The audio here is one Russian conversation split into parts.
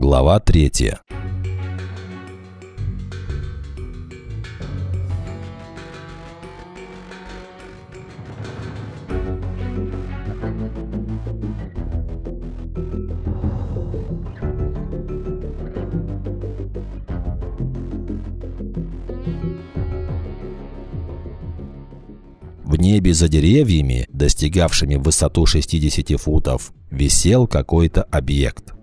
Глава третья. В небе за деревьями, достигавшими высоту 60 футов, висел какой-то объект.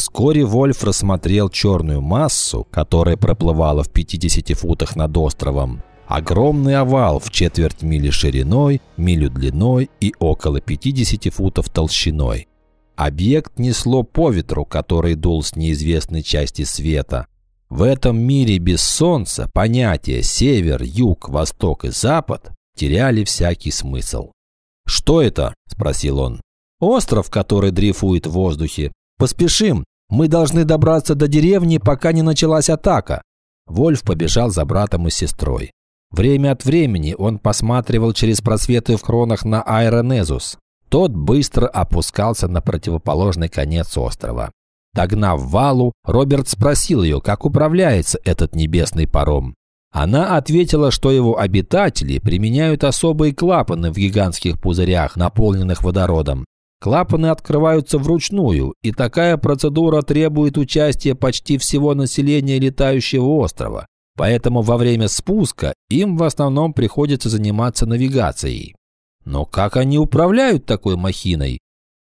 Вскоре Вольф рассмотрел черную массу, которая проплывала в 50 футах над островом. Огромный овал в четверть мили шириной, милю длиной и около 50 футов толщиной. Объект несло по ветру, который дул с неизвестной части света. В этом мире без солнца понятия север, юг, восток и запад теряли всякий смысл. «Что это?» – спросил он. «Остров, который дрейфует в воздухе. Поспешим, мы должны добраться до деревни, пока не началась атака». Вольф побежал за братом и сестрой. Время от времени он посматривал через просветы в кронах на Айронезус. Тот быстро опускался на противоположный конец острова. Догнав Валу, Роберт спросил ее, как управляется этот небесный паром. Она ответила, что его обитатели применяют особые клапаны в гигантских пузырях, наполненных водородом. Клапаны открываются вручную, и такая процедура требует участия почти всего населения летающего острова. Поэтому во время спуска им в основном приходится заниматься навигацией. Но как они управляют такой махиной?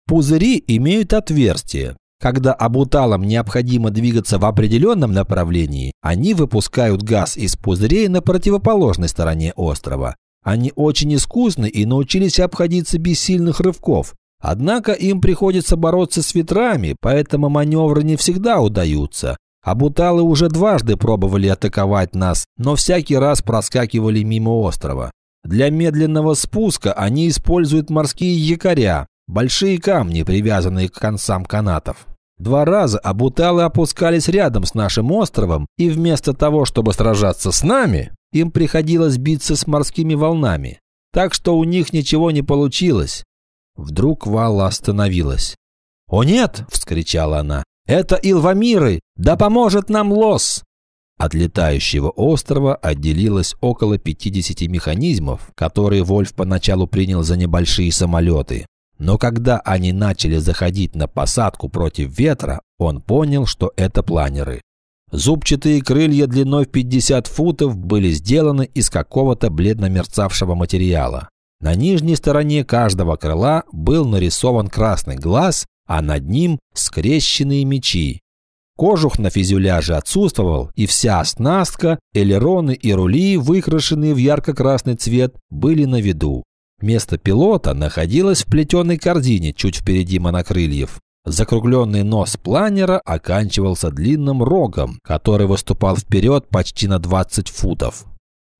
Пузыри имеют отверстия, когда обуталам необходимо двигаться в определенном направлении, они выпускают газ из пузырей на противоположной стороне острова. Они очень искусны и научились обходиться без сильных рывков. Однако им приходится бороться с ветрами, поэтому маневры не всегда удаются. Абуталы уже дважды пробовали атаковать нас, но всякий раз проскакивали мимо острова. Для медленного спуска они используют морские якоря, большие камни, привязанные к концам канатов. Два раза абуталы опускались рядом с нашим островом, и вместо того, чтобы сражаться с нами, им приходилось биться с морскими волнами. Так что у них ничего не получилось. Вдруг Валла остановилась. «О нет!» – вскричала она. «Это Илвамиры! Да поможет нам Лос!» От летающего острова отделилось около 50 механизмов, которые Вольф поначалу принял за небольшие самолеты. Но когда они начали заходить на посадку против ветра, он понял, что это планеры. Зубчатые крылья длиной в 50 футов были сделаны из какого-то бледно-мерцавшего материала. На нижней стороне каждого крыла был нарисован красный глаз, а над ним скрещенные мечи. Кожух на фюзеляже отсутствовал, и вся оснастка, элероны и рули, выкрашенные в ярко-красный цвет, были на виду. Место пилота находилось в плетеной корзине чуть впереди монокрыльев. Закругленный нос планера оканчивался длинным рогом, который выступал вперед почти на 20 футов.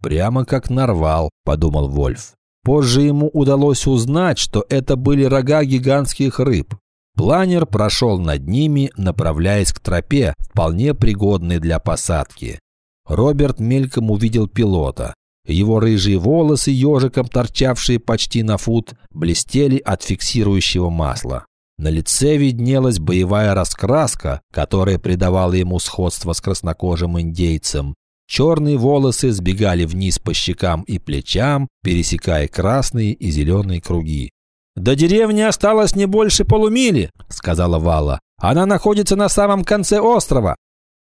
«Прямо как нарвал», – подумал Вольф. Позже ему удалось узнать, что это были рога гигантских рыб. Планер прошел над ними, направляясь к тропе, вполне пригодной для посадки. Роберт мельком увидел пилота. Его рыжие волосы, ежиком торчавшие почти на фут, блестели от фиксирующего масла. На лице виднелась боевая раскраска, которая придавала ему сходство с краснокожим индейцем. Черные волосы сбегали вниз по щекам и плечам, пересекая красные и зеленые круги. «До деревни осталось не больше полумили», — сказала Вала. «Она находится на самом конце острова».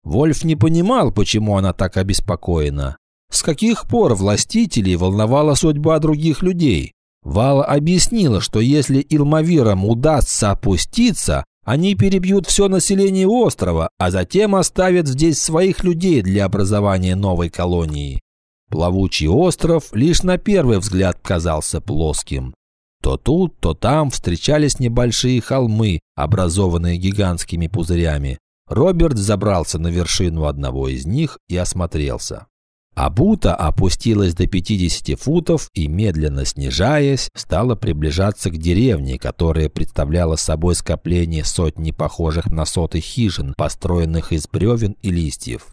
Вольф не понимал, почему она так обеспокоена. С каких пор властителей волновала судьба других людей? Вала объяснила, что если Илмавирам удастся опуститься, они перебьют все население острова, а затем оставят здесь своих людей для образования новой колонии. Плавучий остров лишь на первый взгляд казался плоским. То тут, то там встречались небольшие холмы, образованные гигантскими пузырями. Роберт забрался на вершину одного из них и осмотрелся. Абута опустилась до 50 футов и, медленно снижаясь, стала приближаться к деревне, которая представляла собой скопление сотни похожих на соты хижин, построенных из бревен и листьев.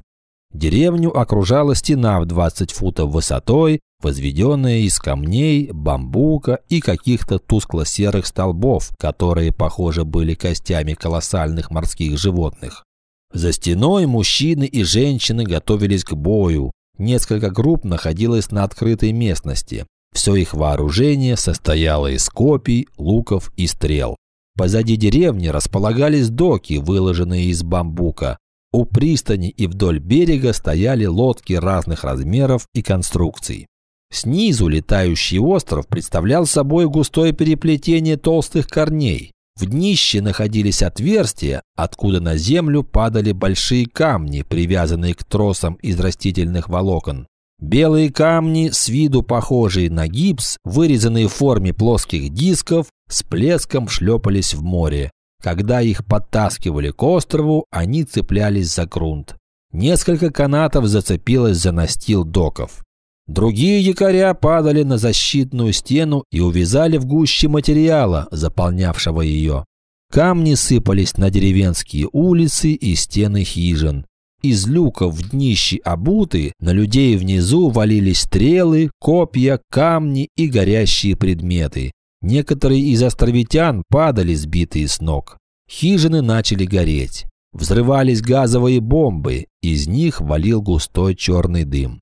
Деревню окружала стена в 20 футов высотой, возведенная из камней, бамбука и каких-то тускло-серых столбов, которые, похоже, были костями колоссальных морских животных. За стеной мужчины и женщины готовились к бою. Несколько групп находилось на открытой местности. Все их вооружение состояло из копий, луков и стрел. Позади деревни располагались доки, выложенные из бамбука. У пристани и вдоль берега стояли лодки разных размеров и конструкций. Снизу летающий остров представлял собой густое переплетение толстых корней. В днище находились отверстия, откуда на землю падали большие камни, привязанные к тросам из растительных волокон. Белые камни, с виду похожие на гипс, вырезанные в форме плоских дисков, с плеском шлепались в море. Когда их подтаскивали к острову, они цеплялись за грунт. Несколько канатов зацепилось за настил доков. Другие якоря падали на защитную стену и увязали в гуще материала, заполнявшего ее. Камни сыпались на деревенские улицы и стены хижин. Из люков в днище обуты на людей внизу валились стрелы, копья, камни и горящие предметы. Некоторые из островитян падали сбитые с ног. Хижины начали гореть. Взрывались газовые бомбы, из них валил густой черный дым.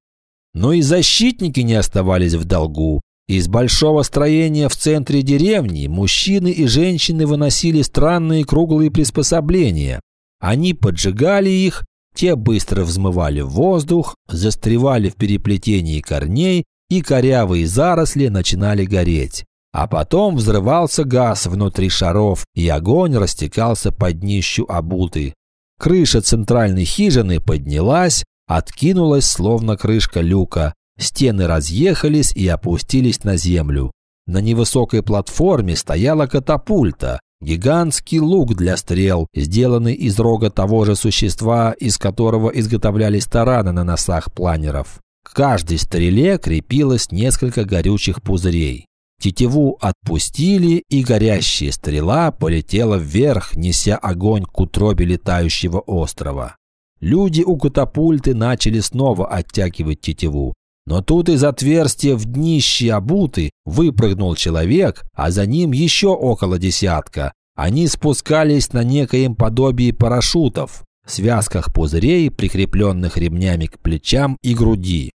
Но и защитники не оставались в долгу. Из большого строения в центре деревни мужчины и женщины выносили странные круглые приспособления. Они поджигали их те быстро взмывали в воздух, застревали в переплетении корней, и корявые заросли начинали гореть. А потом взрывался газ внутри шаров, и огонь растекался по днищу обуты. Крыша центральной хижины поднялась, откинулась, словно крышка люка. Стены разъехались и опустились на землю. На невысокой платформе стояла катапульта, Гигантский лук для стрел, сделанный из рога того же существа, из которого изготовлялись тараны на носах планеров. К каждой стреле крепилось несколько горючих пузырей. Тетиву отпустили, и горящая стрела полетела вверх, неся огонь к утробе летающего острова. Люди у катапульты начали снова оттягивать тетиву. Но тут из отверстия в днище обуты выпрыгнул человек, а за ним еще около десятка. Они спускались на некоем подобии парашютов, связках пузырей, прикрепленных ремнями к плечам и груди.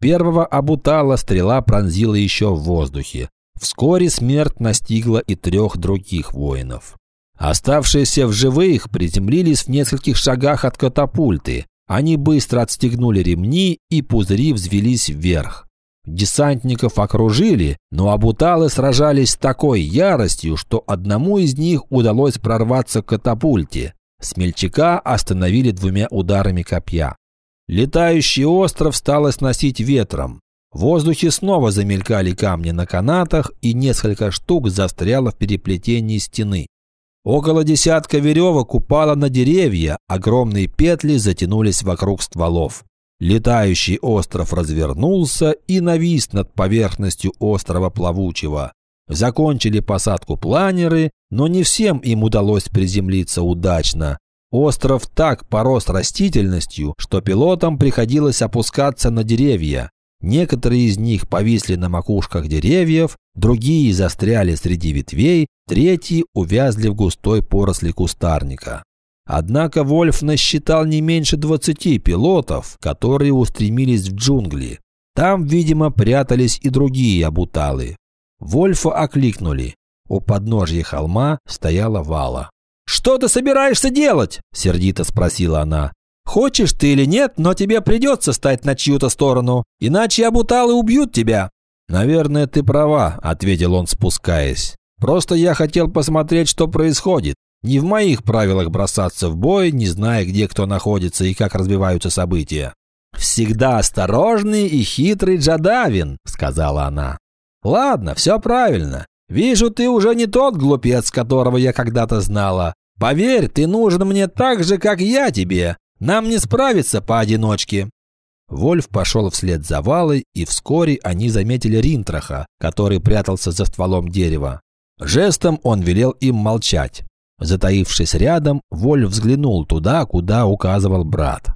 Первого обутала стрела пронзила еще в воздухе. Вскоре смерть настигла и трех других воинов. Оставшиеся в живых приземлились в нескольких шагах от катапульты. Они быстро отстегнули ремни, и пузыри взвелись вверх. Десантников окружили, но абуталы сражались с такой яростью, что одному из них удалось прорваться к катапульте. Смельчака остановили двумя ударами копья. Летающий остров стало сносить ветром. В воздухе снова замелькали камни на канатах, и несколько штук застряло в переплетении стены. Около десятка веревок упало на деревья, огромные петли затянулись вокруг стволов. Летающий остров развернулся и навис над поверхностью острова плавучего. Закончили посадку планеры, но не всем им удалось приземлиться удачно. Остров так порос растительностью, что пилотам приходилось опускаться на деревья. Некоторые из них повисли на макушках деревьев, другие застряли среди ветвей, третьи увязли в густой поросли кустарника. Однако Вольф насчитал не меньше 20 пилотов, которые устремились в джунгли. Там, видимо, прятались и другие обуталы. Вольфа окликнули. У подножья холма стояла Вала. «Что ты собираешься делать?» – сердито спросила она. Хочешь ты или нет, но тебе придется стать на чью-то сторону, иначе обуталы убьют тебя». «Наверное, ты права», – ответил он, спускаясь. «Просто я хотел посмотреть, что происходит. Не в моих правилах бросаться в бой, не зная, где кто находится и как развиваются события». «Всегда осторожный и хитрый Джадавин», – сказала она. «Ладно, все правильно. Вижу, ты уже не тот глупец, которого я когда-то знала. Поверь, ты нужен мне так же, как я тебе. Нам не справиться поодиночке». Вольф пошел вслед за Валой, и вскоре они заметили Ринтраха, который прятался за стволом дерева. Жестом он велел им молчать. Затаившись рядом, Вольф взглянул туда, куда указывал брат.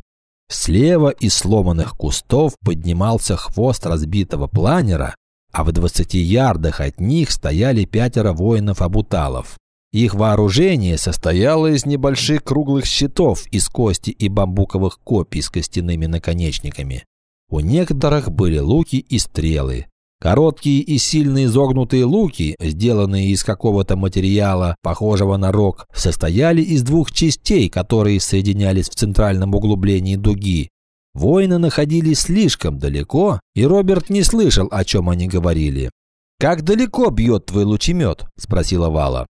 Слева из сломанных кустов поднимался хвост разбитого планера, а в двадцати ярдах от них стояли пятеро воинов-абуталов. Их вооружение состояло из небольших круглых щитов из кости и бамбуковых копий с костяными наконечниками. У некоторых были луки и стрелы. Короткие и сильно изогнутые луки, сделанные из какого-то материала, похожего на рог, состояли из двух частей, которые соединялись в центральном углублении дуги. Воины находились слишком далеко, и Роберт не слышал, о чем они говорили. «Как далеко бьет твой лучемет?» – спросила Вала.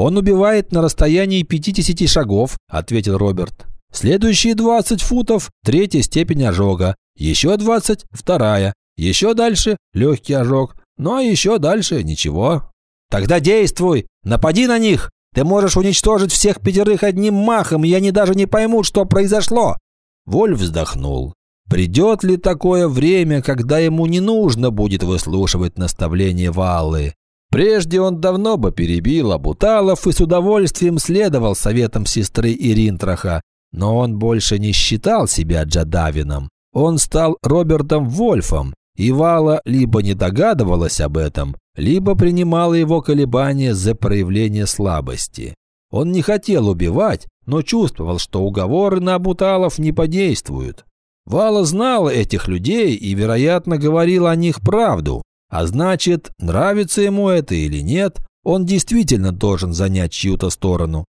«Он убивает на расстоянии 50 шагов», – ответил Роберт. «Следующие 20 футов – третья степень ожога, еще 20 – вторая, еще дальше – легкий ожог, ну а еще дальше – ничего». «Тогда действуй! Напади на них! Ты можешь уничтожить всех пятерых одним махом, и они даже не поймут, что произошло!» Воль вздохнул. Придет ли такое время, когда ему не нужно будет выслушивать наставления Валлы? Прежде он давно бы перебил Абуталов и с удовольствием следовал советам сестры Иринтраха, но он больше не считал себя Джадавином. Он стал Робертом Вольфом, и Вала либо не догадывалась об этом, либо принимала его колебания за проявление слабости. Он не хотел убивать, но чувствовал, что уговоры на Абуталов не подействуют. Вала знала этих людей и, вероятно, говорила о них правду. А значит, нравится ему это или нет, он действительно должен занять чью-то сторону.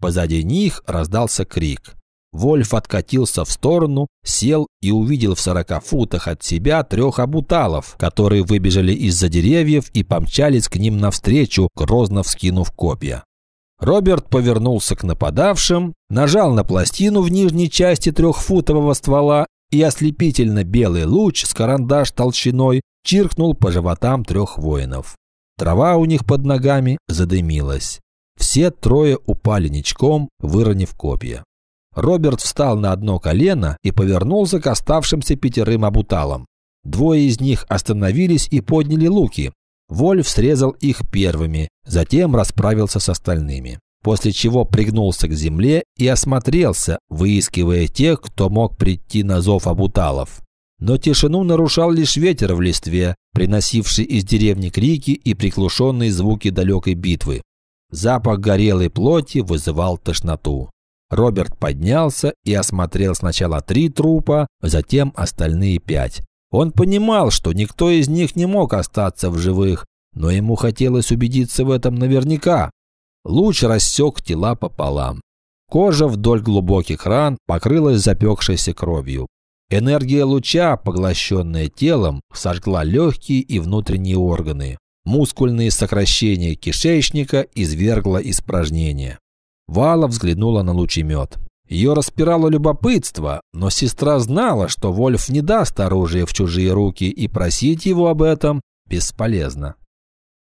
Позади них раздался крик. Вольф откатился в сторону, сел и увидел в сорока футах от себя трех абуталов, которые выбежали из-за деревьев и помчались к ним навстречу, грозно вскинув копья. Роберт повернулся к нападавшим, нажал на пластину в нижней части трехфутового ствола, и ослепительно белый луч с карандаш толщиной чиркнул по животам трех воинов. Трава у них под ногами задымилась. Все трое упали ничком, выронив копья. Роберт встал на одно колено и повернулся к оставшимся пятерым абуталам. Двое из них остановились и подняли луки, Вольф срезал их первыми, затем расправился с остальными. После чего пригнулся к земле и осмотрелся, выискивая тех, кто мог прийти на зов Абуталов. Но тишину нарушал лишь ветер в листве, приносивший из деревни крики и приглушенные звуки далекой битвы. Запах горелой плоти вызывал тошноту. Роберт поднялся и осмотрел сначала три трупа, затем остальные пять. Он понимал, что никто из них не мог остаться в живых, но ему хотелось убедиться в этом наверняка. Луч рассек тела пополам. Кожа вдоль глубоких ран покрылась запекшейся кровью. Энергия луча, поглощенная телом, сожгла легкие и внутренние органы. Мускульные сокращения кишечника извергла испражнения. Вала взглянула на лучемет. Ее распирало любопытство, но сестра знала, что Вольф не даст оружие в чужие руки, и просить его об этом бесполезно.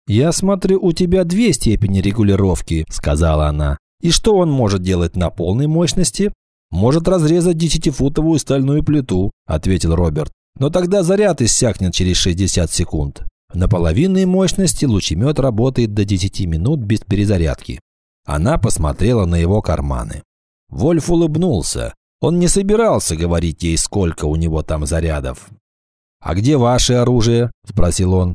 «Я смотрю, у тебя две степени регулировки», – сказала она. «И что он может делать на полной мощности?» «Может разрезать десятифутовую стальную плиту», – ответил Роберт. «Но тогда заряд иссякнет через 60 секунд. На половинной мощности лучемет работает до 10 минут без перезарядки». Она посмотрела на его карманы. Вольф улыбнулся. Он не собирался говорить ей, сколько у него там зарядов. «А где ваше оружие?» – спросил он.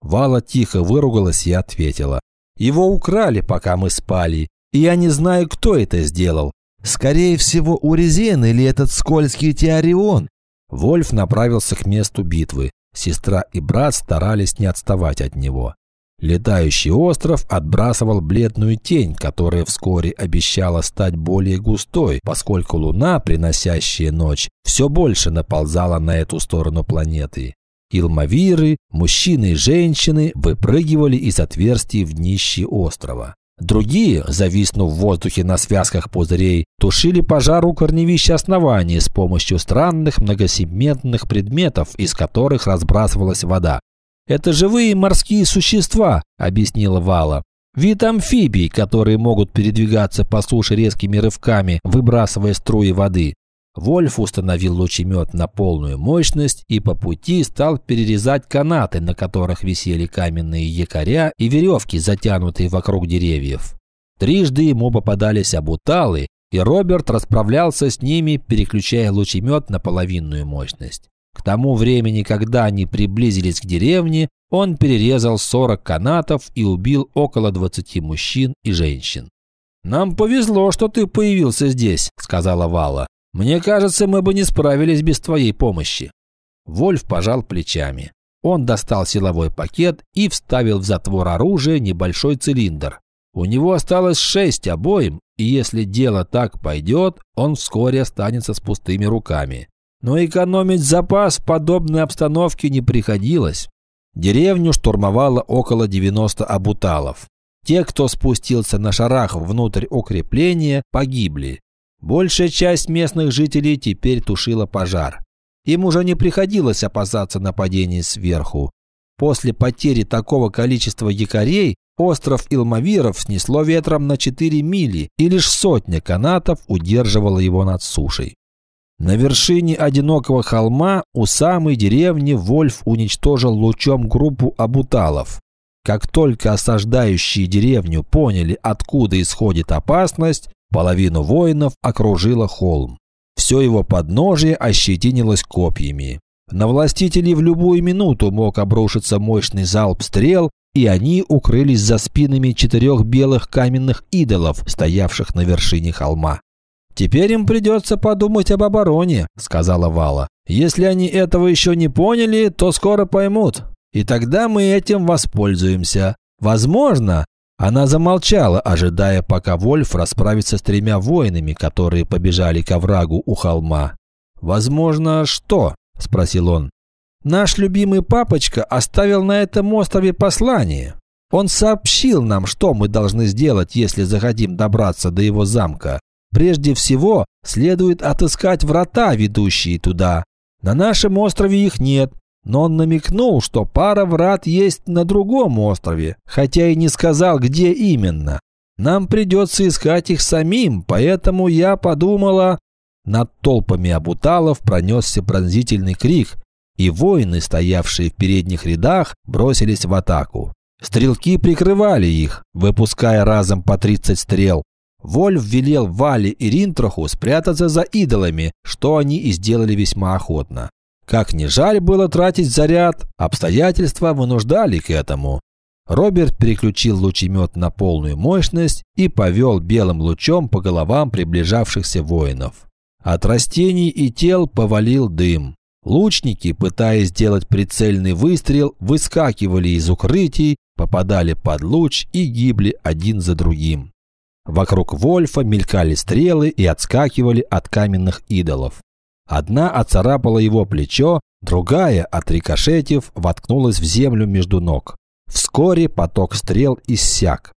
Вала тихо выругалась и ответила. «Его украли, пока мы спали, и я не знаю, кто это сделал. Скорее всего, Урезен или этот скользкий Теорион». Вольф направился к месту битвы. Сестра и брат старались не отставать от него. Летающий остров отбрасывал бледную тень, которая вскоре обещала стать более густой, поскольку луна, приносящая ночь, все больше наползала на эту сторону планеты. Илмавиры, мужчины и женщины выпрыгивали из отверстий в днище острова. Другие, зависнув в воздухе на связках пузырей, тушили пожар у корневища основания с помощью странных многосегментных предметов, из которых разбрасывалась вода. «Это живые морские существа», – объяснила Вала. «Вид амфибий, которые могут передвигаться по суше резкими рывками, выбрасывая струи воды. Вольф установил лучемет на полную мощность и по пути стал перерезать канаты, на которых висели каменные якоря и веревки, затянутые вокруг деревьев. Трижды ему попадались обуталы, и Роберт расправлялся с ними, переключая лучемет на половинную мощность. К тому времени, когда они приблизились к деревне, он перерезал 40 канатов и убил около 20 мужчин и женщин. «Нам повезло, что ты появился здесь», – сказала Вала. «Мне кажется, мы бы не справились без твоей помощи». Вольф пожал плечами. Он достал силовой пакет и вставил в затвор оружия небольшой цилиндр. У него осталось шесть обоим, и если дело так пойдет, он вскоре останется с пустыми руками. Но экономить запас в подобной обстановке не приходилось. Деревню штурмовало около 90 абуталов. Те, кто спустился на шарах внутрь укрепления, погибли. Большая часть местных жителей теперь тушила пожар. Им уже не приходилось опасаться нападений сверху. После потери такого количества якорей остров Илмавиров снесло ветром на 4 мили, и лишь сотня канатов удерживала его над сушей. На вершине одинокого холма у самой деревни Вольф уничтожил лучом группу абуталов. Как только осаждающие деревню поняли, откуда исходит опасность, половину воинов окружила холм. Все его подножие ощетинилось копьями. На властителей в любую минуту мог обрушиться мощный залп стрел, и они укрылись за спинами четырех белых каменных идолов, стоявших на вершине холма. «Теперь им придется подумать об обороне», – сказала Вала. «Если они этого еще не поняли, то скоро поймут. И тогда мы этим воспользуемся. Возможно, она замолчала, ожидая, пока Вольф расправится с тремя воинами, которые побежали к оврагу у холма. «Возможно, что?» – спросил он. «Наш любимый папочка оставил на этом острове послание. Он сообщил нам, что мы должны сделать, если захотим добраться до его замка. Прежде всего, следует отыскать врата, ведущие туда. На нашем острове их нет, но он намекнул, что пара врат есть на другом острове, хотя и не сказал, где именно. Нам придется искать их самим, поэтому я подумала... Над толпами абуталов пронесся пронзительный крик, и воины, стоявшие в передних рядах, бросились в атаку. Стрелки прикрывали их, выпуская разом по 30 стрел. Вольф велел Вале и Ринтроху спрятаться за идолами, что они и сделали весьма охотно. Как не жаль было тратить заряд, обстоятельства вынуждали к этому. Роберт переключил лучемет на полную мощность и повел белым лучом по головам приближавшихся воинов. От растений и тел повалил дым. Лучники, пытаясь сделать прицельный выстрел, выскакивали из укрытий, попадали под луч и гибли один за другим. Вокруг Вольфа мелькали стрелы и отскакивали от каменных идолов. Одна оцарапала его плечо, другая, отрикошетив, воткнулась в землю между ног. Вскоре поток стрел иссяк.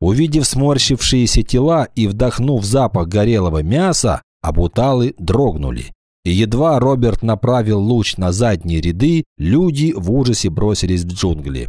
Увидев сморщившиеся тела и вдохнув запах горелого мяса, абуталы дрогнули. И едва Роберт направил луч на задние ряды, люди в ужасе бросились в джунгли.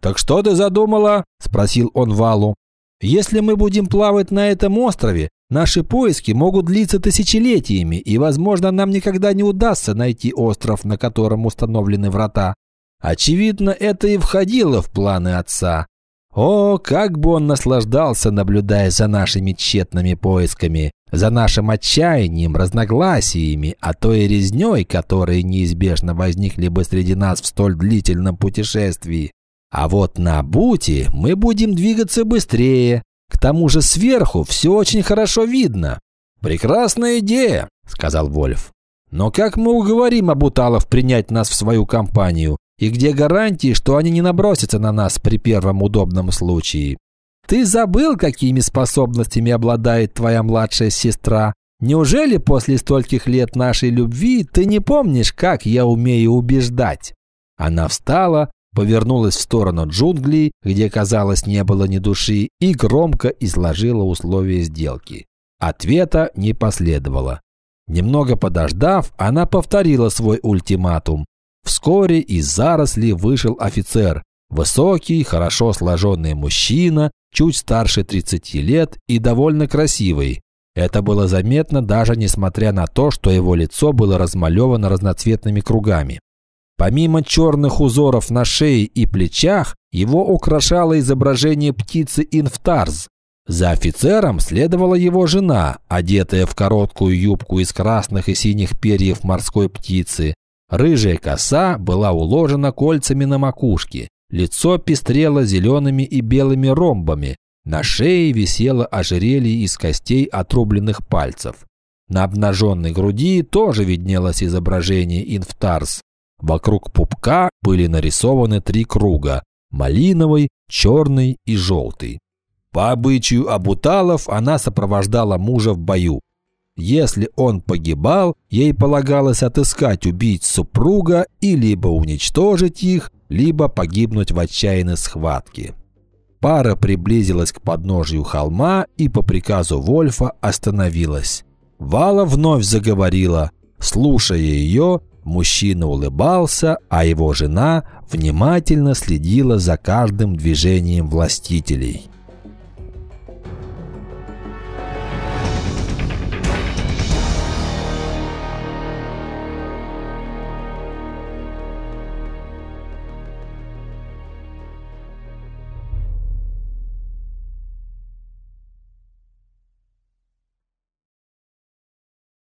«Так что ты задумала?» – спросил он Валу. «Если мы будем плавать на этом острове, Наши поиски могут длиться тысячелетиями, и, возможно, нам никогда не удастся найти остров, на котором установлены врата. Очевидно, это и входило в планы отца. О, как бы он наслаждался, наблюдая за нашими тщетными поисками, за нашим отчаянием, разногласиями, а то и резней, которые неизбежно возникли бы среди нас в столь длительном путешествии. А вот на Бути мы будем двигаться быстрее, к тому же сверху все очень хорошо видно. Прекрасная идея, сказал Вольф. Но как мы уговорим Абуталов принять нас в свою компанию? И где гарантии, что они не набросятся на нас при первом удобном случае? Ты забыл, какими способностями обладает твоя младшая сестра? Неужели после стольких лет нашей любви ты не помнишь, как я умею убеждать?» Она встала, повернулась в сторону джунглей, где, казалось, не было ни души, и громко изложила условия сделки. Ответа не последовало. Немного подождав, она повторила свой ультиматум. Вскоре из зарослей вышел офицер. Высокий, хорошо сложенный мужчина, чуть старше 30 лет и довольно красивый. Это было заметно даже несмотря на то, что его лицо было размалевано разноцветными кругами. Помимо черных узоров на шее и плечах, его украшало изображение птицы инфтарз. За офицером следовала его жена, одетая в короткую юбку из красных и синих перьев морской птицы. Рыжая коса была уложена кольцами на макушке, лицо пестрело зелеными и белыми ромбами, на шее висело ожерелье из костей отрубленных пальцев. На обнаженной груди тоже виднелось изображение инфтарс. Вокруг пупка были нарисованы три круга – малиновый, черный и желтый. По обычаю Абуталов она сопровождала мужа в бою. Если он погибал, ей полагалось отыскать убийц супруга и либо уничтожить их, либо погибнуть в отчаянной схватке. Пара приблизилась к подножию холма и по приказу Вольфа остановилась. Вала вновь заговорила. Слушая ее, мужчина улыбался, а его жена внимательно следила за каждым движением властителей.